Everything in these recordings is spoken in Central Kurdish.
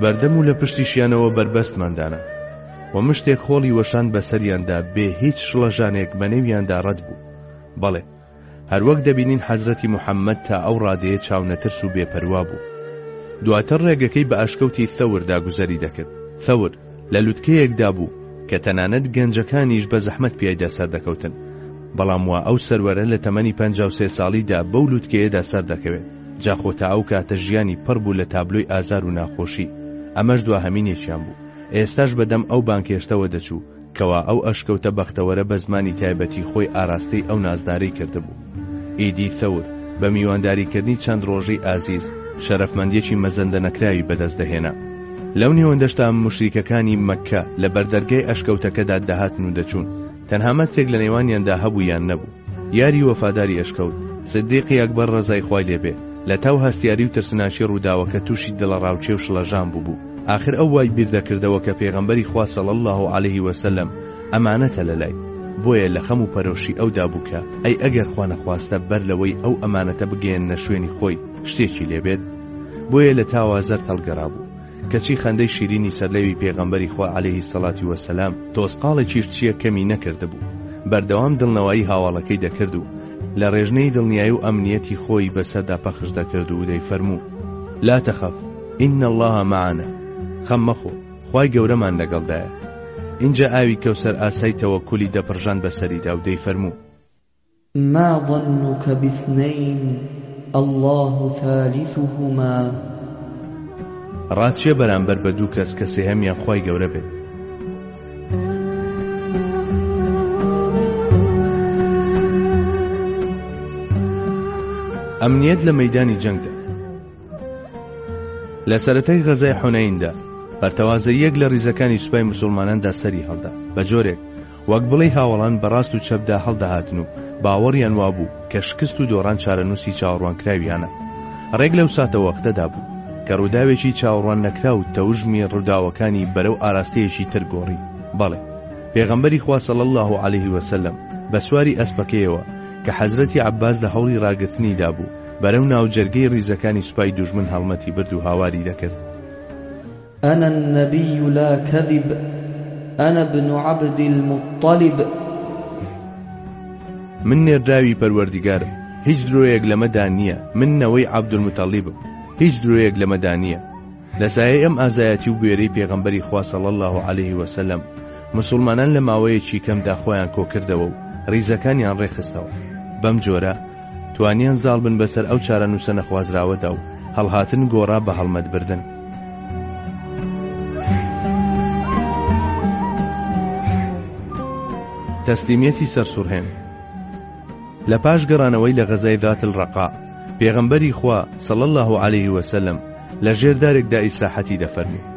بەردەم و لە پشتیشیانەوە بەربەستمان دانا و مشتێک خۆڵی وەشان بەسەریاندا بێ هیچ شڵەژانێک بەنێویاندا ڕەت بوو بەڵێ هەروەک دەبینین حەزرەتی محەممەد تا ئەو ڕادەیە چاونەترس و بێپەروا بوو دواتر ڕێگەکەی بە ئەشکەوتی ثەوردا گوزەری دەکرد ثەور لە لوتکەیەکدا بوو کە تەنانەت گەنجەکانیش بە زەحمەت پیایدا سەردەکەوتن، بەڵام وا ئەو سەروەرە لە تەمەنی پەنجا و سێ ساڵیدا بەو لوتکەیەدا سەردەکەوێت، جا خۆ تا ئەو کاتە ژیانی پڕ بوو لە تابلۆی ئازار و ناخۆشی، ئەمەش دواهەمینێکیان بوو، ئێستاش بە دەم ئەو بانگهێشتەوە دەچوو، کەوا ئەو ئەشکەوتە بەختەوەرە بە زمانی تایبەتی خۆی ئاراستەی ئەو نازدارەی کردبوو. ئیدی ثەور بە میوانداریکردنی چەند ڕۆژەی ئازیز، شەرەفمەندییەکی مەزەندەنەکراوی بەدەست دەهێنا. لەو نێوەندەشدا موشریکەکانی مەککە لە بەردەرگای ئەشکەوتەکەدا دەهاتن و دەچوون، تەنها مەترێک لە نێوانیاندا هەبوو یان نەبوو. یاری وەفاداری ئەشکەوت، سدیقی ئەکبەر ڕەزای خوای لێ بێ، لەتاو هەستیاری و ترسناکی ڕووداوەکە تووشی دڵەڕاوکێ و شڵەژان بووبوو. ئاخر ئەو وای بیر دەکردەوە کە پێغەمبەری خوا صلی اللە علیه و سلم ئەمانەتە لە لای بۆیە لە خەم و پەرۆشی ئەودا بوو کە ئەی ئەگەر خوا نەخواستە بەر لەوەی ئەو ئەمانەتە بگەیەننە شوێنی خۆی شتێکی لێ بێت بۆیە لە تاوا زەرد هەڵگەڕا بوو کەچی خەندەی شیرینی سەرلەوی پێغەمبەری خوا عەلەیهی سەڵاتی وەسەلام تۆزقاڵێکیش چییە کەمی نەکردبوو بەردەوام دڵنەوایی هاواڵەکەی دەکرد و لە ڕێژنەی دڵنیایی و ئەمنیەتی خۆی بەسەردا پەخش دەکرد و دەیفەرموو لا تخف ان الله معنا خەم مەخۆ خوای گەورەمان لەگەڵدایە. ئینجا ئاوی کەوسەر ئاسای تەوەکولی دەپڕژاند بەسەریدا و دەیفەرموو. ما ظنک باثنین اللە ثالثهما. ڕاچیە بەرامبەر بە دوو کەس کە سێهەمیان خوای گەورە بێت. ئەمنیەت لە مەیدانی جەنگدا. لە سەرەتای غەزای حۆنەیندا پەرتەوازەیەک لە ریزەکانی سوپای مسلماناندا سەری هەڵدا بە جۆرێک وەک بڵێ هاوەڵان بەڕاست و چەپدا هەڵدەهاتن و باوەڕیان وابوو کە شکست و دۆڕان چارەنووسی چاوەڕوانکراویانە ڕێک لەو ساتە وەختەدا بوو کە ڕووداوێکی چاوەڕوان نەکراو تەوژمی ڕووداوەکانی بەرەو ئاراستەیەکی تر گۆڕی بەڵێ پێغەمبەری خوا صلی الله علیه وسلم بە سواری ئەسپەکەیەوە کە حەزرەتی عباس لە هەوڵی ڕاگرتنیدا بوو بەرەو ناوجەرگەی ریزەکانی سوپای دوژمن هەڵمەتی برد و هاواری دەکرد. انا النبی لا کذب انا ابن عبد المطلب. من نێردراوی پەروەردیگارم هیچ درۆیەک لەمەدا نییە من نەوەی عبدالمطلبم هیچ درۆیەک لەمەدا نییە. لە سایەی ئەم ئازایەتی و بوێریی پێغەمبەری خوا صلی اللە علیە وسلم موسوڵمانان لە ماوەیەکی کەمدا خۆیان کۆکردەوە و ڕیزەکانیان ڕێکخستەوە بەم جۆرە توانیان زاڵ بن بەسەر ئەو چارەنووسە نەخوازراوەدا و هەڵهاتن گۆڕا بە هەڵمەتبردن تەسلیمیەتی سەرسوڕهێن لە پاش گەڕانەوەی لە غەزای ذات الرقاع، پێغەمبەری خوا، صلی اللە علیه و سلم، لە ژێر دارێکدا ئیسراحەتی دەفەرموو.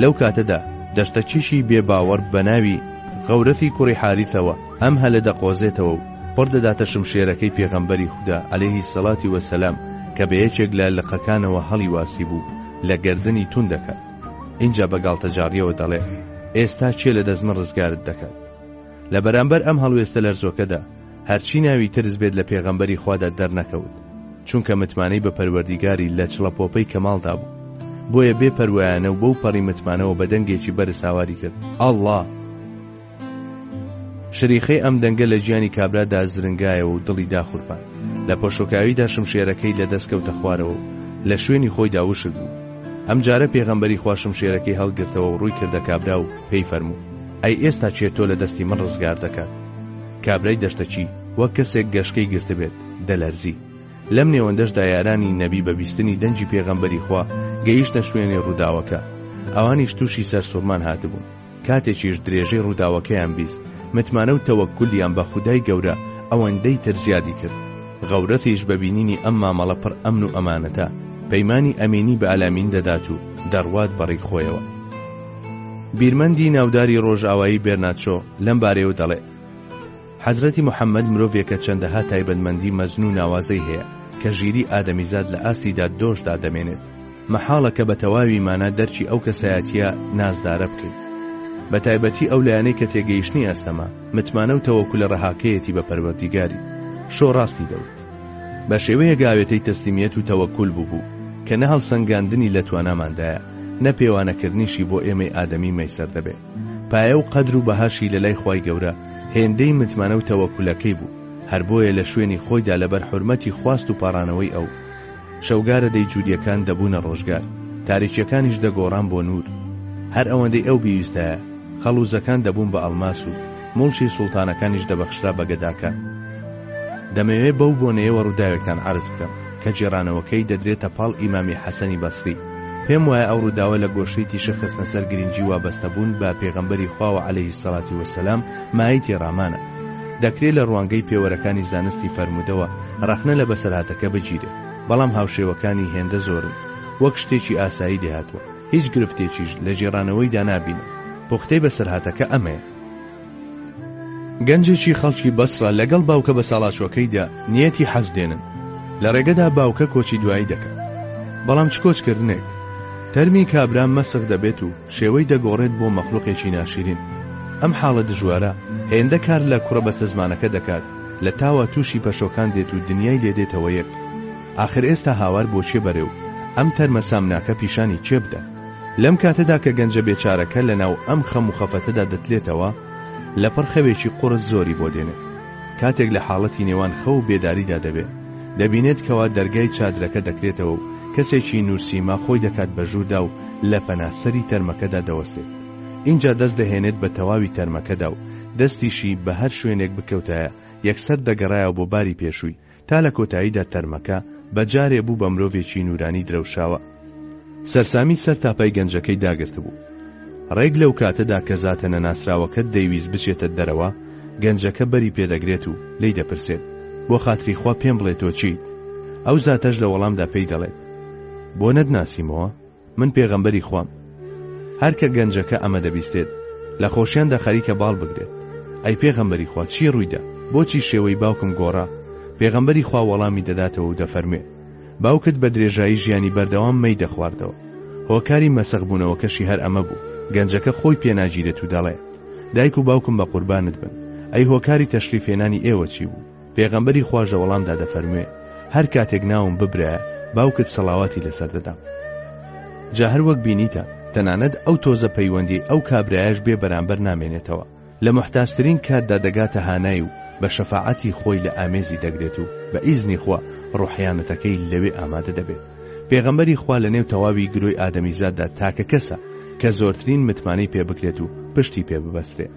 لەو کاتەدا دەشتەکیشی بێ باوەڕ بە ناوی، غەورەثی کوڕی حاریثەوە، ئەم هەلە دەقۆزێتەوە و پڕ دەداتە شمشێرەکەی پێغەمبەری خودا، علیه الصلوة و سلام، کە بە یەکێک لە لقەکانەوە هەڵیواسیبوو، لە گەردنی توند دەکات. ئینجا بە گاڵتەجاڕییەوە دەڵێ، ئێستا کێ لە دەست من ڕزگارت دەکات؟ لە بەرامبەر ئەم هەڵوێستە لەرزۆکەدا هەرچی ناوی ترس بێت لە پێغەمبەری خوادا دەرنەکەوت چونکە متمانەی بە پەروەردیگاری لە چڵە پۆپەی کەماڵدا بوو بۆیە بێ پەروایانە و بەو پەڕی متمانەوە بە دەنگێکی بەرز هاواری کرد ئەڵڵا شریخەی ئەم دەنگە لە گیانی کابرادا زرنگایەوە و دڵی داخورپان لە پۆشۆکاویدا شمشێرەکەی لە دەست کەوتە خوارەوە و لە شوێنی خۆی داوشک بوو ئەم جارە پێغەمبەری خواشم شێرەکەی هەڵگرتەوە و ڕووی کردە کابرا و پێی فەرموو ئەی ئێستا کێ تۆ لە دەستی من ڕزگار دەکات؟ کابرای دەشتەکی وەک کەسێک گەشکەی گرتبێت، دەلەرزی. لەم نێوەندەشدا یارانی نەبی بە بیستنی دەنگی پێغەمبەری خوا گەیشتە شوێنی ڕووداوەکە. ئەوانیش تووشی سەرسوڕمان هاتبوون. کاتێکیش درێژەی ڕووداوەکەیان بیست، متمانە و تەوەککولیان بە خودای گەورە ئەوەندەی تر زیادی کرد. غەورەثیش بە بینینی ئەم مامەڵە پڕ ئەمن و ئەمانەتە، پەیمانی ئەمینی بە ئەلامین دەدات و دەڕوات بەڕێی خۆیەوە. بیرمەندی ناوداری ڕۆژئاوایی بێرناچۆ لەم بارەیەوە دەڵێ حەزرەتی محەمەد مرۆڤێکە چەندەها تایبەتمەندی مەزن و ناوازەی هەیە کە ژیری ئادەمیزاد لە ئاستی داددۆشدا دەمێنێت مەحاڵە کە بە تەواوی مانا دەرکی ئەو کەسایەتیە نازدارە بکەیت بە تایبەتی ئەو لایەنەی کە تێگەیشتنی ئەستەمە متمانە و تەوەکو لە ڕەهاکەیەتی بە پەروەردیگاری شۆ ڕاستی دەوت بە شێوەیەک ئاوێتەی تەسلیمیەت و تەوەکول بووبوو کە نە هەڵسەنگاندنی لە تواناماندایە، نە پێوانەکردنیشی بۆ ئێمەی ئادەمی مەیسەر دەبێ. پایە و قەدر و بەهاشی لە لای خوای گەورە هێندەی متمانە و تەوەکولەکەی بوو، هەر بۆیە لە شوێنی خۆیدا لەبەر حورمەتی خواست و پاڕانەوەی ئەو، شەوگارە دەی جووریەکان دەبوونە ڕۆژگار، تاریکیەکانیش دەگۆڕان بۆ نوور. هەر ئەوەندەی ئەو بیویستایە، خەڵووزەکان دەبوون بە ئەڵماس و موڵکی سوڵتانەکانیش دەبەخشرا بە گەداکان. دەمەوێ بەو بۆنەیەوە ڕووداوێکتان عەرز بکەم، کە گێڕانەوەکەی دەدرێتە پاڵ ئیمامی حەسەنی بەسری. پێم وایە ئەو ڕووداوە لە گۆشەی تیشک خستنە سەر گرینگی وابەستەبوون بە پێغەمبەری خواوە عەلەیهی سەڵاتی وەسەلام مایەی تێڕامانە. دەکرێ لە ڕوانگەی پێوەرەکانی زانستی فەرموودەوە ڕەخنە لە بەسەرهاتەکە بگیرێ، بەڵام هاوشێوەکانی هێندە زۆرن وەک شتێکی ئاسایی لێهاتووە، هیچ گرفتێکیش لە گێڕانەوەیدا نابینم، پوختەی بەسەرهاتەکە ئەمەیە. گەنجێکی خەڵکی بەسڕە لەگەڵ باوکە بەساڵاچووەکەیدا نیەتی حەج دێنن، لە ڕێگەدا باوکە کۆچی دوایی دەکات، بەڵام چ کۆچکردنێک! تەرمی کابرا مەسخ دەبێت و شێوەی دەگۆڕێت بۆ مەخلوقێکی ناشیرین ئەم حاڵە دژوارە هێندە کار لە کوڕە بەستەزمانەکە دەکات لە تاوە تووشی پەشۆکان دێت و دنیای لێ دێتەوە یەک ئاخر ئێستا هاوار بۆ کێ بەرێو ئەم تەرمە سامناکە پیشانی کێ بدات لەم کاتەدا کە گەنجە بێچارەکە لەناو ئەم خەم و خەفەتەدا دەتلێتەوە لەپڕ خەوێکی قوڕس زۆری بۆ دێنێت. کاتێک لە حاڵەتی نێوان خەو و بێداریدا دەبێت، دەبینێت کەوا دەرگای چادرەکە دەکرێتەوە و کەسێکی نووسیما خۆی دەکات بە ژووردا و لە پەنا سەری تەرمەکەدا دەوەستێت. ئینجا دەست دەهێنێت بە تەواوی تەرمەکەدا و دەستیشی بە هەر شوێنێک بکەوتایە یەکسەر دەگەڕایەوە بۆ باری پێشووی تا لە کۆتاییدا تەرمەکە بە جارێ بوو بە مرۆڤێکی نوورانی درەوشاوە. سەرسامی سەر تاپای گەنجەکەی داگرتبوو. ڕێک لەو کاتەدا کە زاتە نەناسراوەکە دەیویست بچێتە دەرەوە، گەنجەکە بەری پێ دەگرێت و لێی دەپرسێت، بۆ خاتری خوا پێم بڵێ تۆ کێیت؟ ئەو زاتەش لە وەڵامدا پێی دەڵێت، بۆ نەتناسیمەوە؟ من پێغەمبەری خوام. هەرکە گەنجەکە ئەمە دەبیستێت، لە خۆشیاندا خەریکە باڵ بگرێت، ئەی پێغەمبەری خوا چی ڕوویدا؟ بۆچی شێوەی باوکم گۆڕا؟ پێغەمبەری خوا وەڵامی دەداتەوە و دەفەرموێ، باوکت بە درێژایی ژیانی بەردەوام مەی دەخواردەوە، هۆکاری مەسەخبوونەوەکەشی هەر ئەمە بوو، گەنجەکە خۆی پێناگیرێت و دەڵێ، دایک و باوکم بە قوربانت بن، ئەی هۆکاری تەشریفهێنانی ئێوە چی بوو؟ پێغەمبەری خواش لە وەڵامدا دەفەرموێ، هەر کاتێک ناوم ببرایە، باوکت سەڵاواتی لەسەر دەدام. جا هەر وەک بینیتە، تەنانەت ئەو تۆزە پەیوەندیی ئەو کابرایەش بێ بەرامبەر نامێنێتەوە، لە موحتاجترین کاتدا دەگاتە هانای و بە شەفاعەتی خۆی لە ئامێزی دەگرێت و بە ئیزنی خوا ڕوحیانەتەکەی لەوێ ئامادە دەبێت. پێغەمبەری خوا لەنێو تەواوی گرۆی ئادەمیزاددا تاکە کەسە کە زۆرترین متمانەی پێ بکرێت و پشتی پێ ببەسرێ.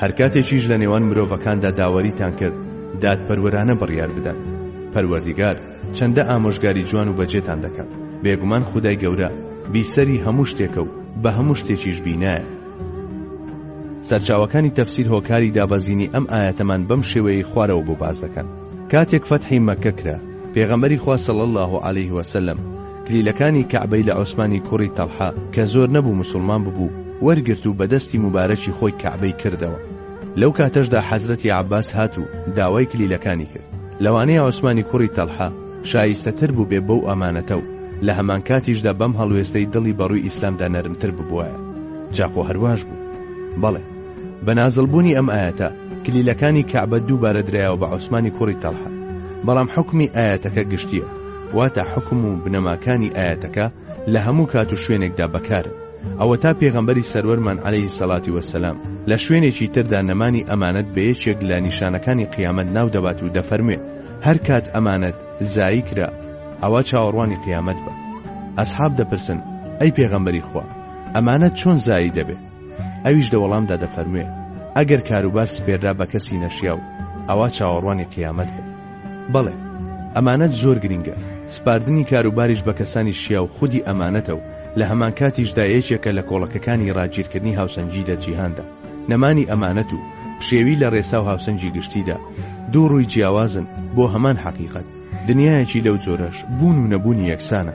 هەر کاتێکیش لە نێوان مرۆڤەکاندا داوەریتان کرد دادپەروەرانە بڕیار بدەن پەروەردیگار چەندە ئامۆژگاری جوان و بەجێتان دەکات بێگومان خودای گەورە بیسەری هەموو شتێکە و بە هەموو شتێکیش بینایە سەرچاوەکانی تەفسیر هۆکاری دابەزینی ئەم ئاەتەمان بەم شێوەیەی خوارەوە بۆ باز دەکەن کاتێک فەتحی مەکە کرا پێغەمەری خوا صلی الله عليه وسلم کلیلەکانی کەعبەی لە عوسمانی کوڕی تەڵحە کە زۆر نەبوو موسڵمان ببوو وەرگرت و بە دەستی موبارەکی خۆی کەعبەی کردەوە لەو کاتەشدا حەزرەتی عەباس هات و داوای کلیلەکانی کرد لەوانەیە عوسمانی کوڕی تەڵحە شایستەتر بووبێ بەو ئەمانەتە و لە هەمانکاتیشدا بەم هەڵوێستەی دڵی بەڕووی ئیسلامدا نەرمتر ببوایە جا خۆ هەرواش بوو بەڵێ بە نازڵبوونی ئەم ئاەتە کلیلەکانی کەعبە دووبارە درایەوە بە عوسمانی کوڕی تەڵحە بەڵام حکمی ئاەتەکە گشتیە واتە حوکم و بنەماکانی ئایەتەکە لە هەموو کات و شوێنێکدا بەکارن ئەوەتا پێغەمبەری سەروەرمان عەلەیهی سەڵاتی وەسەلام لە شوێنێکی تردا نەمانی ئەمانەت بە یەکێک لە نیشانەکانی قیامەت ناو دەبات و دەفەرموێ هەر کات ئەمانەت زایی کرا ئەوە چاوەڕوانی قیامەت بە ئەسحاب دەپرسن ئەی پێغەمبەری خوا ئەمانەت چۆن زایی دەبێ ئەویش دە وەڵامدا دەفەرموێ، ئەگەر کاروبار سپێررا بە کەسی نەشیاو، ئەوا چاوەڕوانی قیامەت بە. بەڵێ، ئەمانەت زۆر گرینگە، سپاردنی کاروباریش بە کەسانی شیاو خودی ئەمانەتە و لە هەمانکاتیشدا یەکێکە لە کۆڵەکەکانی راگیرکردنی هاوسەنگی لە جیهاندا، نەمانی ئەمانەت و پشێوی لە رێسا و هاوسەنگی گشتیدا، دوو رووی جیاوازن بۆ هەمان حەقیقەت، دنیایەکی لەو جۆرەش بوون و نەبوونی یەکسانە،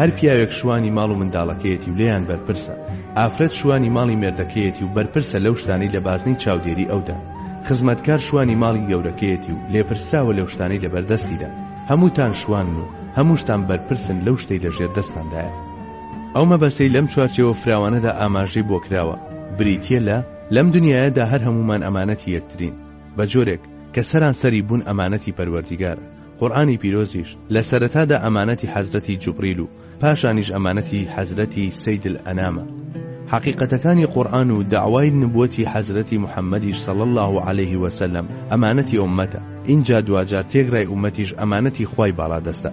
هەر پیاوێک شوانی ماڵ و منداڵەکەیەتی و لێیان بەرپرسە، ئافرەت شوانی ماڵی مێردەکەیەتی و بەرپرسە لەو شتانەی لە بازنەی چاودێری ئەودان، خزمەتکار شوانی ماڵی گەورەکەیەتی و لێپرسراوە لەو شتانەی لە بەردەستیدان، هەمووتان شوانن و هەمووشتان بەرپرسن لەو شتەی لە ژێر دەستتاندایە. ئەو مەبەستەی لەم چوارچێوە فراوانەدا ئاماژەی بۆ کراوە، بریتییە لە، لەم دنیایەدا هەر هەموومان ئەمانەتی یەکترین، بە جۆرێک، کە سەرانسەری بوون ئەمانەتی پەروەردیگارە، قورئانی پیرۆزیش لە سەرەتادا ئەمانەتی حەزرەتی جوبریل و پاشانیش ئەمانەتی حەزرەتی سەید الانامە حەقیقەتەکانی قورئان و دەعوای نبوەتی حەزرەتی محمدیش صلی اللە علیه وسلم ئەمانەتی ئوممەتە ئینجا دواجار تێکرای ئوممەتیش ئەمانەتی خوای باڵادەستە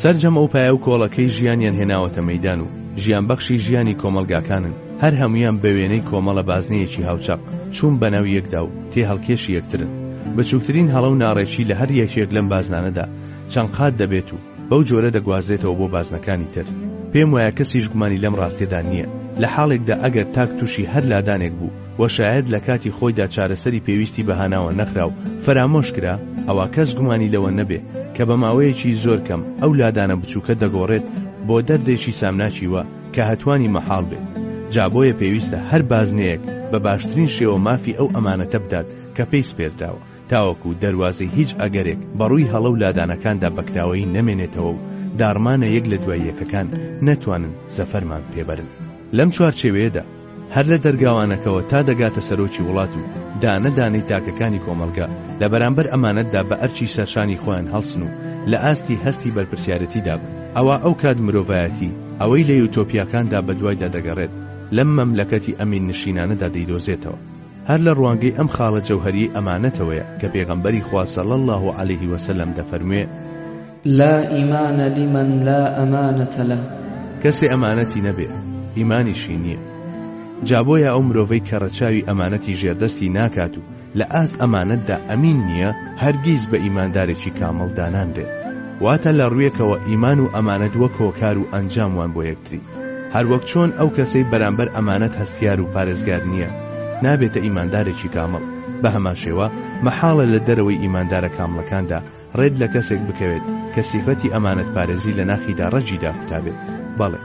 سەرجەم ئەو پایە و کۆڵەکەی ژیانیان هێناوەتە مەیدان و ژیان بەخشی ژیانی کۆمەڵگاکانن هەر هەموویان بە وێنەی کۆمەڵە بازنەیەکی هاوچەق چوون بەناو یەکدا و تێهەڵکێشی یەکترن، بچووکترین هەڵە و ناڕێکی لە هەر یەکێک لەم بازنانەدا چەند قات دەبێت و بەو جۆرە دەگوازرێتەوە بۆ بازنەکانی تر. پێم وایە کەسیش گومانی لەم ڕاستیەدا نییە، لە حاڵێکدا ئەگەر تاک تووشی هەر لادانێک بوو و شایەد لە کاتی خۆیدا چارەسەری پێویستی بە هاناوە نەخرا و فەرامۆش کرا، ئەوا کەس گومانی لەوە نەبێ کە بە ماوەیەکی زۆر کەم ئەو لادانە بچووکە دەگۆڕێت بۆ دەردێکی سامناکی و کە هەتوانی مەحاڵ بێت جا بۆیە پێویستە هەر بازنەیەک بە باشترین شێوە مافی ئەو ئەمانەتە بدات کە پێی سپێردراوە تاوەکو دەروازەی هیچ ئەگەرێک بەڕووی هەڵە و لادانەکاندا بەکراوەیی نەمێنێتەوە و داڕمانە یەک لە دوای یەکەکان نەتوانن زەفەرمان پێبەرن لەم چوارچێوەیەدا هەر لە دەرگاوانەکەوە تا دەگاتە سەرۆکی وڵات و دانە دانەی تاکەکانی کۆمەڵگە لە بەرامبەر ئەمانەتدا بە ئەرکی سەرشانی خۆیان هەڵسن و لە ئاستی هەستی بەرپرسیارەتیدا بن ئەوا ئەو کات مرۆڤایەتی ئەوەی لە یۆتۆپیاکاندا بەدوایدا دەگەڕێت لەم مەملەکەتی ئەمین نشینانەدا دەیدۆزێتەوە. هەر لە ڕوانگەی ئەم خاڵە جەوهەریەی ئەمانەتەوەیە کە پێغەمبەری خوا صلی اللە علیه و سلم دەفەرموێ، لا ایمان لمن لا امانە له. کەسێ ئەمانەتی نەبێ ئیمانیشی نیە. جا بۆیە ئەو مرۆڤەی کە رەچاوی ئەمانەتی ژێردەستی ناکات و لە ئاست ئەمانەتدا ئەمین نیە هەرگیز بە ئیماندارێکی کامڵ دانانرێت. واتە لە روێکەوە ئیمان و ئەمانەت وەک هۆکار و ئەنجام وان بۆ یەکتری. هەروەک چۆن ئەو کەسەی بەرامبەر ئەمانەت هەستیار و پارێزگار نیە نابێتە ئیماندارێکی کامڵ، بەهەمانشێوە مەحاڵە لە دەرەوەی ئیماندارە کامڵەکاندا ڕێت لە کەسێک بکەوێت کە سیفەتی ئەمانەتپارێزی لە ناخیدا ڕەجی داکوتابێت، بەڵێ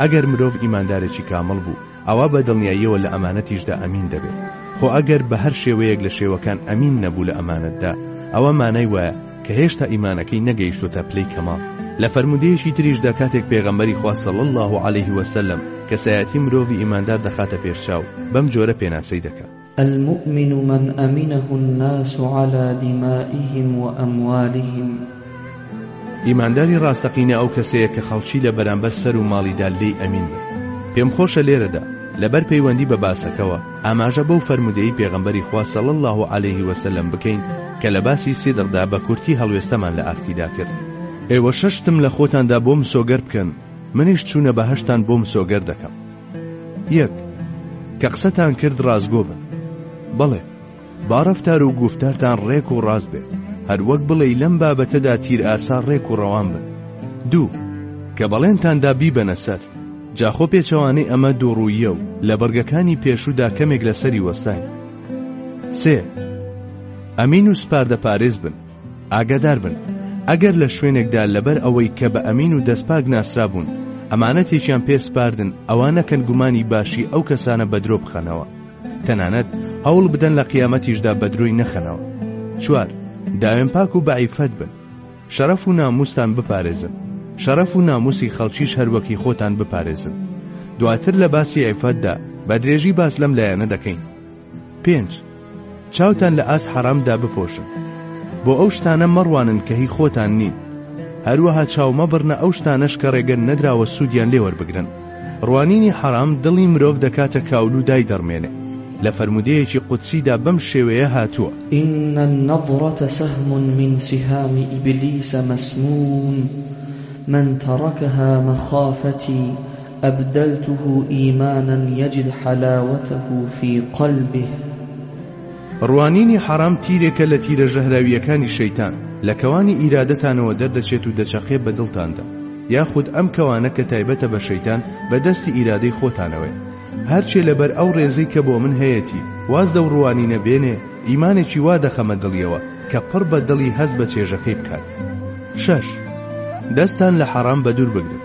ئەگەر مرۆڤ ئیماندارێکی کامڵ بوو ئەوا بە دڵنیاییەوە لە ئەمانەتیشدا ئەمین دەبێت، خۆ ئەگەر بە هەر شێوەیەک لە شێوەکان ئەمین نەبوو لە ئەمانەتدا ئەوە مانای وایە کە هێشتا ئیمانەکەی نەگەیشتۆتە پلەی کەماڵ. لە فەرموودەیەکی تریشدا کاتێک پێغەمبەری خوا صلی اللە علیه وسلم کەسایەتی مرۆڤی ئیماندار دەخاتە پێش چاو بەم جۆرە پێناسەی دەکات. المومن من امنه الناس علی دمائهم و اموالهم. ئیمانداری ڕاستەقینە ئەو کەسەیە کە خەڵکی لە بەرامبەر سەر و ماڵیدا لێی ئەمین بن. پێم خۆشە لێرەدا لەبەر پەیوەندی بە باسەکەوە ئاماژە بەو فەرموودەی پێغەمبەری خوا صلی اللە علیه و سلم بکەین کە لە باسی سیدقدا بە کورتی هەڵوێستەمان لە ئاستیدا کرد، ئێوە شەش شتم لە خۆتاندا بۆ مسۆگەر بکەن، منیش چوونە بەهەشتتان بۆ مسۆگەر دەکەم. یەک کە قسەتان کرد ڕاستگۆ بن بەڵێ با ڕفتار و گفتارتان ڕێک و ڕاست بێت هەروەک بڵێ لەم بابەتەدا تیر ئاسا ڕێک و ڕەوان بن دوو کە بەڵێنتاندا بیبەنە سەر جاخۆ پێچەوانەی ئەمە دووڕوویە و لە بڕگەکانی پێشودا کەمێک لەسەری وەستاین سێ ئەمین و سپاردە پارێز بن ئاگادار بن ئەگەر لە شوێنێکدا لەبەر ئەوەی کە بە ئەمین و دەستپاک ناسرابوون ئەمانەتێکیان پێ سپاردن ئەوە نەکەن گومانی باشی ئەو کەسانە بە درۆ بخەنەوە تەنانەت هەوڵ بدەن لە قیامەتیشدا بە درۆی نەخەنەوە چوار داوێن پاک و بەعیفەت بن شەرەف و ناموستان بپارێزن شەرەف و ناموسی خەڵکیش هەروەکی خۆتان بپارێزن دواتر لە باسی عیفەتدا بە درێژی باس لەم لایەنە دەکەین پێنج چاوتان لە ئاست حەرامدا بپۆشن بۆ ئەو شتانە مەڕوانن کە هی خۆتان نین هەروەها چاو مەبڕنە ئەو شتانەش کە ڕێگەن نەدراوە سوودیان لێوەربگرن ڕوانینی حەرام دڵی مرۆڤ دەکاتە کاول و دای دەڕمێنێ لە فەرمودەیەکی قودسیدا بەم شێوەیە هاتووە ان النظرة سهم من سهام ابلیس مسموم من ترکها مخافتي ابدلته ایمانا یجد حلاوته فی قلبه. ڕوانینی حەرام تیرێکە لە تیرە ژەهراوییەکانی شەیتان، لە کەوانی ئیرادەتانەوە دەردەچێت و دەچەقێ بە دڵتاندا، یاخود ئەم کەوانە کە تایبەتە بە شەیتان بە دەستی ئیرادەی خۆتانەوەیە. هەرچێ لەبەر ئەو ڕێزەی کە بۆ من هەیەتی واز لەو ڕوانینە بێنێ، ئیمانێکی وا دەخەمە دڵیەوە کە پڕ بە دڵی هەست بە چێژەکەی بکات. شەش دەستان لە حەڕام بەدوور بگرن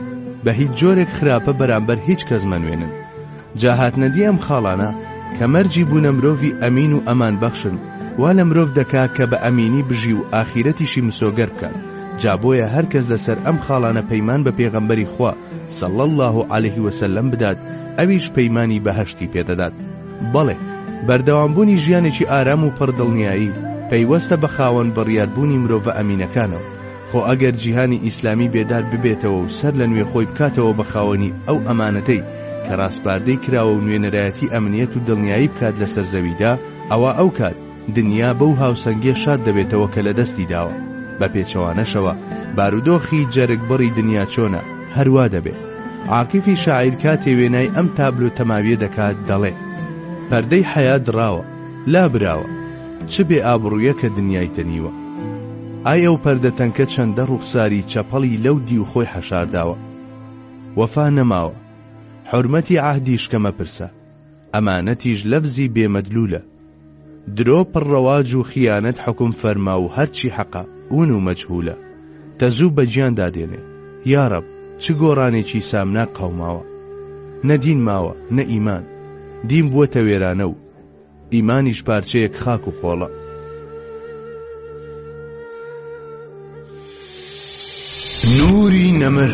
بە هیچ جۆرێک خراپە بەرامبەر هیچ کەس مەنوێنن جا هاتنەدی ئەم خاڵانە کە مەرجی بوونە مرۆڤی ئەمین و ئەمان بەخشن وا لە مرۆڤ دەکا کە بە ئەمینی بژی و ئاخیرەتیشی مسۆگەر بکات جا بۆیە هەر کەس لەسەر ئەم خاڵانە پەیمان بە پێغەمبەری خوا صلی الله علیه وسلم بدات ئەویش پەیمانی بەهەشتی پێدەدات بەڵێ، بەردەوامبوونی ژیانێکی ئارام و پڕ دڵنیایی، پەیوەستە بە خاوەن بڕیاربوونی مرۆڤە ئەمینەکانەوە، خۆ ئەگەر جیهانی ئیسلامی بێدار ببێتەوە و سەر لە نوێ خۆی بکاتەوە بە خاوەنی ئەو ئەمانەتەی کە ڕاسپاردەی کراوە و نوێنەرایەتی ئەمنیەت و دڵنیایی بکات لەسەر زەویدا، ئەوا ئەوکات، دنیا بەو هاوسەنگیە شاد دەبێتەوە کە لەدەستی داوە، بە پێچەوانەشەوە بارودۆخی جەرگ بڕی دنیا چۆنە هەروا دەبێ. عاکیفی شاعیر کاتێ وێنای ئەم تابلۆ تەماویە دەکات دەڵێ. پەردەی حەیا دڕاوە، لابراوە، چ بێ ئابڕویەکە دنیای تەنیوە. ئای ئەو پەردە تەنکە چەندە ڕوخساری چەپەڵی لەو دیو خۆی حەشارداوە. وەفا نەماوە، حورمەتی عەهدیش کە مەپرسە. ئەمانەتیش لەفزی بێ مەدلولە. درۆ پڕ ڕەواج و خیانەت حوکم فەرما و هەرچی حەقە ون و مەجهولە تەزوو بە گیان دا دێنێ. یارەب چ گۆڕانێکی سامناک قەوماوە. نە دین ماوە نە ئیمان. دین بووەتە وێرانە و ئیمانیش پارچەیەک خاک و خۆڵە. نوری نەمر.